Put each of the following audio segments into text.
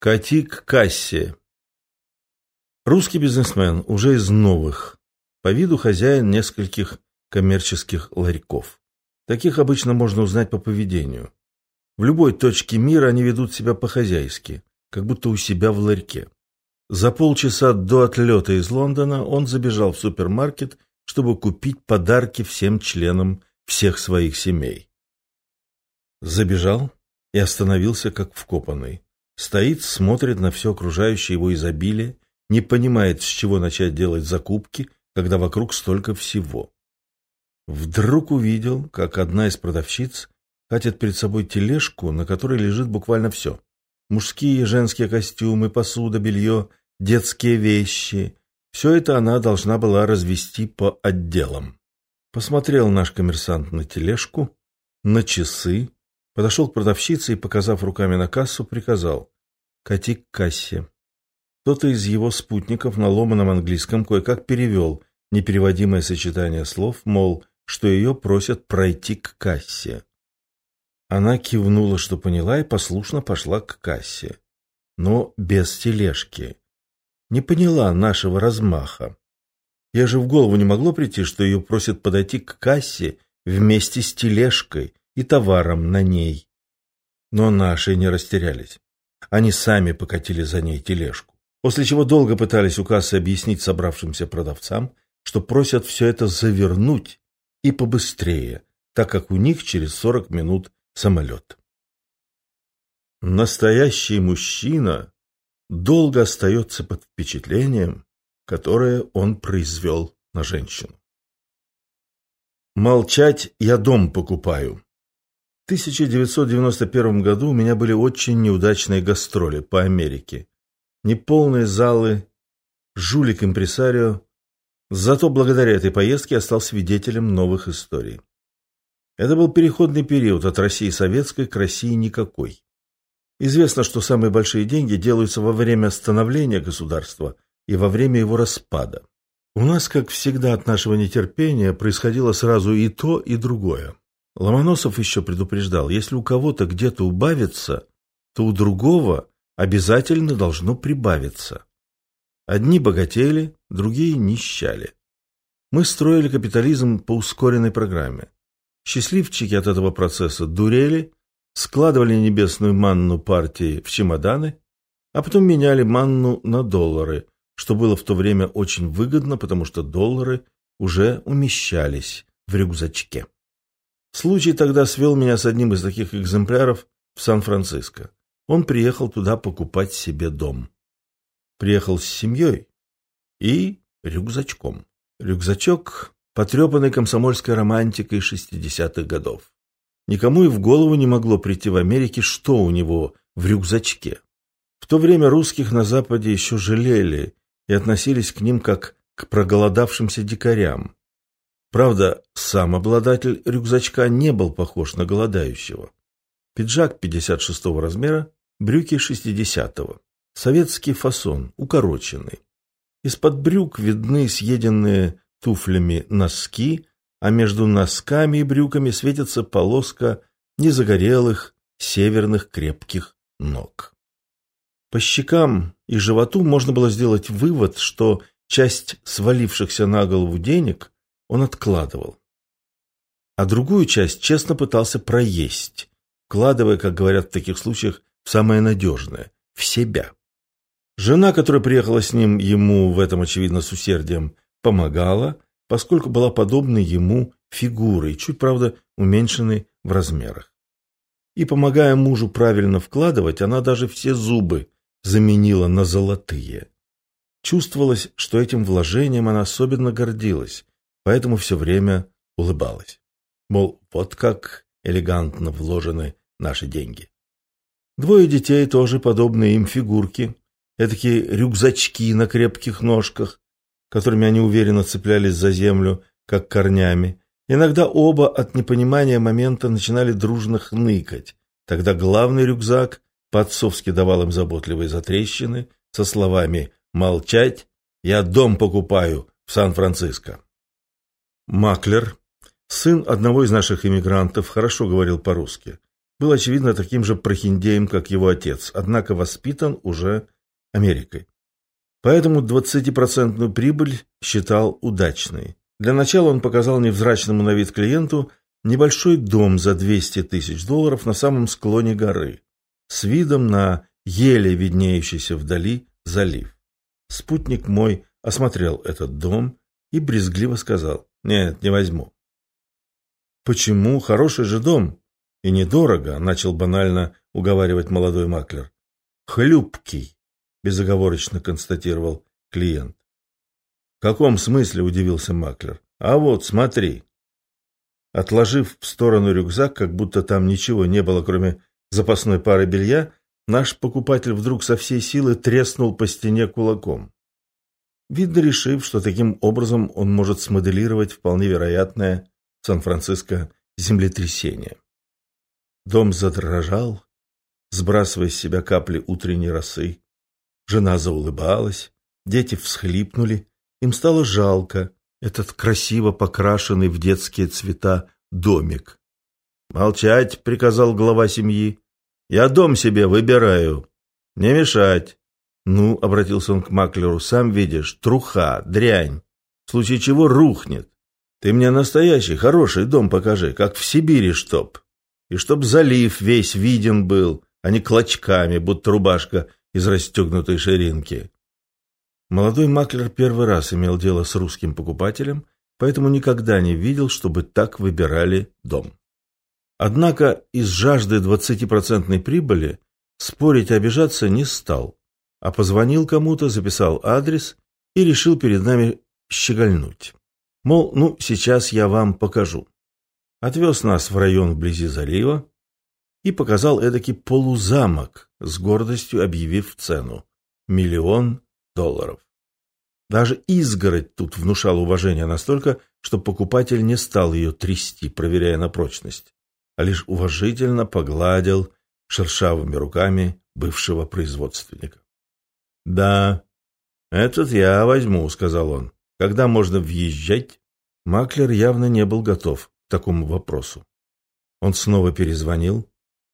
Кати к кассе. Русский бизнесмен, уже из новых. По виду хозяин нескольких коммерческих ларьков. Таких обычно можно узнать по поведению. В любой точке мира они ведут себя по-хозяйски, как будто у себя в ларьке. За полчаса до отлета из Лондона он забежал в супермаркет, чтобы купить подарки всем членам всех своих семей. Забежал и остановился как вкопанный. Стоит, смотрит на все окружающее его изобилие, не понимает, с чего начать делать закупки, когда вокруг столько всего. Вдруг увидел, как одна из продавщиц катит перед собой тележку, на которой лежит буквально все. Мужские и женские костюмы, посуда, белье, детские вещи. Все это она должна была развести по отделам. Посмотрел наш коммерсант на тележку, на часы, Подошел к продавщице и, показав руками на кассу, приказал «Кати к кассе». Кто-то из его спутников на ломаном английском кое-как перевел непереводимое сочетание слов, мол, что ее просят пройти к кассе. Она кивнула, что поняла, и послушно пошла к кассе. Но без тележки. Не поняла нашего размаха. Я же в голову не могло прийти, что ее просят подойти к кассе вместе с тележкой, и товаром на ней. Но наши не растерялись. Они сами покатили за ней тележку. После чего долго пытались у кассы объяснить собравшимся продавцам, что просят все это завернуть и побыстрее, так как у них через 40 минут самолет. Настоящий мужчина долго остается под впечатлением, которое он произвел на женщину. Молчать я дом покупаю. 1991 году у меня были очень неудачные гастроли по Америке. Неполные залы, жулик-импресарио. Зато благодаря этой поездке я стал свидетелем новых историй. Это был переходный период от России советской к России никакой. Известно, что самые большие деньги делаются во время становления государства и во время его распада. У нас, как всегда, от нашего нетерпения происходило сразу и то, и другое. Ломоносов еще предупреждал, если у кого-то где-то убавится, то у другого обязательно должно прибавиться. Одни богатели, другие нищали. Мы строили капитализм по ускоренной программе. Счастливчики от этого процесса дурели, складывали небесную манну партии в чемоданы, а потом меняли манну на доллары, что было в то время очень выгодно, потому что доллары уже умещались в рюкзачке. Случай тогда свел меня с одним из таких экземпляров в Сан-Франциско. Он приехал туда покупать себе дом. Приехал с семьей и рюкзачком. Рюкзачок, потрепанный комсомольской романтикой 60-х годов. Никому и в голову не могло прийти в Америке, что у него в рюкзачке. В то время русских на Западе еще жалели и относились к ним как к проголодавшимся дикарям. Правда, сам обладатель рюкзачка не был похож на голодающего. Пиджак 56 размера, брюки 60-го. Советский фасон, укороченный. Из-под брюк видны съеденные туфлями носки, а между носками и брюками светится полоска незагорелых северных крепких ног. По щекам и животу можно было сделать вывод, что часть свалившихся на голову денег он откладывал. А другую часть честно пытался проесть, вкладывая, как говорят в таких случаях, в самое надежное – в себя. Жена, которая приехала с ним, ему в этом, очевидно, с усердием, помогала, поскольку была подобной ему фигурой, чуть, правда, уменьшенной в размерах. И, помогая мужу правильно вкладывать, она даже все зубы заменила на золотые. Чувствовалось, что этим вложением она особенно гордилась, поэтому все время улыбалась. Мол, вот как элегантно вложены наши деньги. Двое детей тоже подобные им фигурки, этакие рюкзачки на крепких ножках, которыми они уверенно цеплялись за землю, как корнями. Иногда оба от непонимания момента начинали дружно хныкать. Тогда главный рюкзак по-отцовски давал им заботливые затрещины со словами «Молчать, я дом покупаю в Сан-Франциско». Маклер, сын одного из наших иммигрантов, хорошо говорил по-русски. был, очевидно, таким же прохиндеем, как его отец, однако воспитан уже Америкой. Поэтому 20% прибыль считал удачной. Для начала он показал невзрачному на вид клиенту небольшой дом за 200 тысяч долларов на самом склоне горы, с видом на еле виднеющийся вдали залив. Спутник мой осмотрел этот дом и брезгливо сказал, «Нет, не возьму». «Почему? Хороший же дом. И недорого», — начал банально уговаривать молодой маклер. «Хлюпкий», — безоговорочно констатировал клиент. «В каком смысле?» — удивился маклер. «А вот, смотри». Отложив в сторону рюкзак, как будто там ничего не было, кроме запасной пары белья, наш покупатель вдруг со всей силы треснул по стене кулаком. Видно, решив, что таким образом он может смоделировать вполне вероятное Сан-Франциско землетрясение. Дом задрожал, сбрасывая с себя капли утренней росы. Жена заулыбалась, дети всхлипнули, им стало жалко этот красиво покрашенный в детские цвета домик. «Молчать!» — приказал глава семьи. «Я дом себе выбираю. Не мешать!» «Ну», — обратился он к маклеру, — «сам видишь, труха, дрянь, в случае чего рухнет. Ты мне настоящий, хороший дом покажи, как в Сибири чтоб. И чтоб залив весь виден был, а не клочками, будто рубашка из расстегнутой ширинки. Молодой маклер первый раз имел дело с русским покупателем, поэтому никогда не видел, чтобы так выбирали дом. Однако из жажды 20% прибыли спорить и обижаться не стал, а позвонил кому-то, записал адрес и решил перед нами щегольнуть. Мол, ну, сейчас я вам покажу. Отвез нас в район вблизи залива и показал эдакий полузамок, с гордостью объявив цену – миллион долларов. Даже изгородь тут внушала уважение настолько, что покупатель не стал ее трясти, проверяя на прочность, а лишь уважительно погладил шершавыми руками бывшего производственника. «Да, этот я возьму», — сказал он. «Когда можно въезжать?» Маклер явно не был готов к такому вопросу. Он снова перезвонил,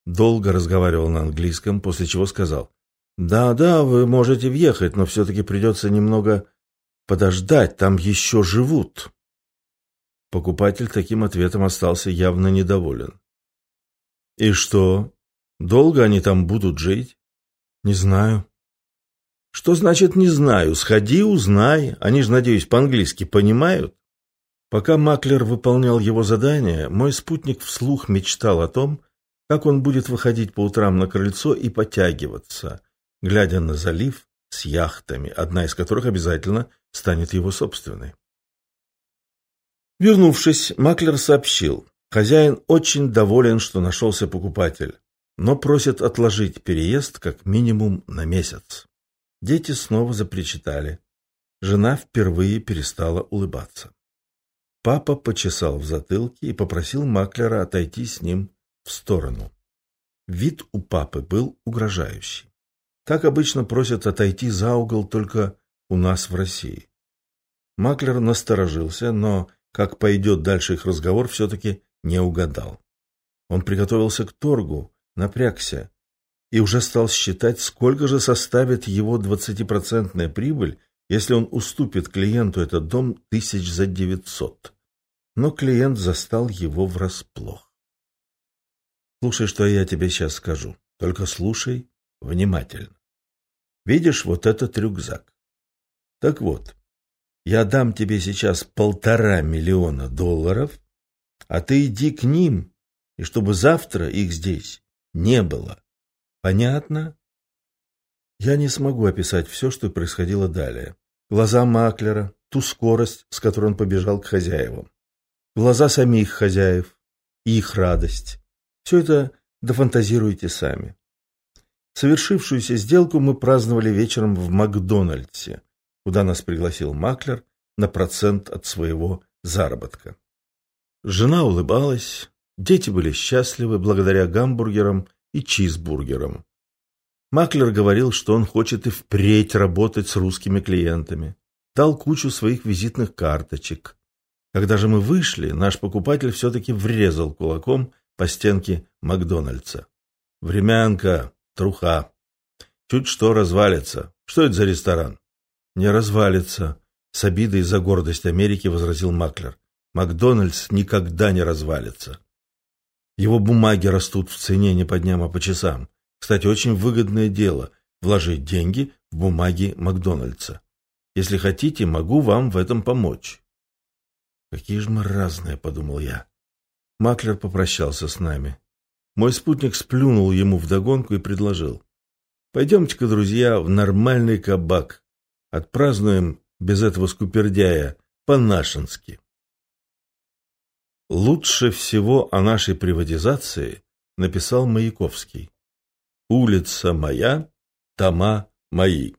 долго разговаривал на английском, после чего сказал, «Да, да, вы можете въехать, но все-таки придется немного подождать, там еще живут». Покупатель таким ответом остался явно недоволен. «И что, долго они там будут жить?» «Не знаю». «Что значит «не знаю»? Сходи, узнай. Они же, надеюсь, по-английски понимают?» Пока Маклер выполнял его задание, мой спутник вслух мечтал о том, как он будет выходить по утрам на крыльцо и потягиваться, глядя на залив с яхтами, одна из которых обязательно станет его собственной. Вернувшись, Маклер сообщил, хозяин очень доволен, что нашелся покупатель, но просит отложить переезд как минимум на месяц. Дети снова запричитали. Жена впервые перестала улыбаться. Папа почесал в затылке и попросил Маклера отойти с ним в сторону. Вид у папы был угрожающий. Так обычно просят отойти за угол только у нас в России. Маклер насторожился, но, как пойдет дальше их разговор, все-таки не угадал. Он приготовился к торгу, напрягся и уже стал считать, сколько же составит его двадцатипроцентная прибыль, если он уступит клиенту этот дом тысяч за девятьсот но клиент застал его врасплох. Слушай, что я тебе сейчас скажу. Только слушай внимательно. Видишь вот этот рюкзак? Так вот, я дам тебе сейчас полтора миллиона долларов, а ты иди к ним, и чтобы завтра их здесь не было. Понятно? Я не смогу описать все, что происходило далее. Глаза Маклера, ту скорость, с которой он побежал к хозяевам глаза самих хозяев и их радость. Все это дофантазируйте сами. Совершившуюся сделку мы праздновали вечером в Макдональдсе, куда нас пригласил маклер на процент от своего заработка. Жена улыбалась, дети были счастливы благодаря гамбургерам и чизбургерам. Маклер говорил, что он хочет и впредь работать с русскими клиентами. Дал кучу своих визитных карточек. Когда же мы вышли, наш покупатель все-таки врезал кулаком по стенке Макдональдса. Времянка, труха. Чуть что развалится. Что это за ресторан? Не развалится. С обидой за гордость Америки возразил Маклер. Макдональдс никогда не развалится. Его бумаги растут в цене не по дням, а по часам. Кстати, очень выгодное дело – вложить деньги в бумаги Макдональдса. Если хотите, могу вам в этом помочь. Какие же мы разные, подумал я. Маклер попрощался с нами. Мой спутник сплюнул ему вдогонку и предложил. Пойдемте-ка, друзья, в нормальный кабак. Отпразднуем без этого скупердяя по-нашенски. Лучше всего о нашей приватизации написал Маяковский. «Улица моя, тома мои».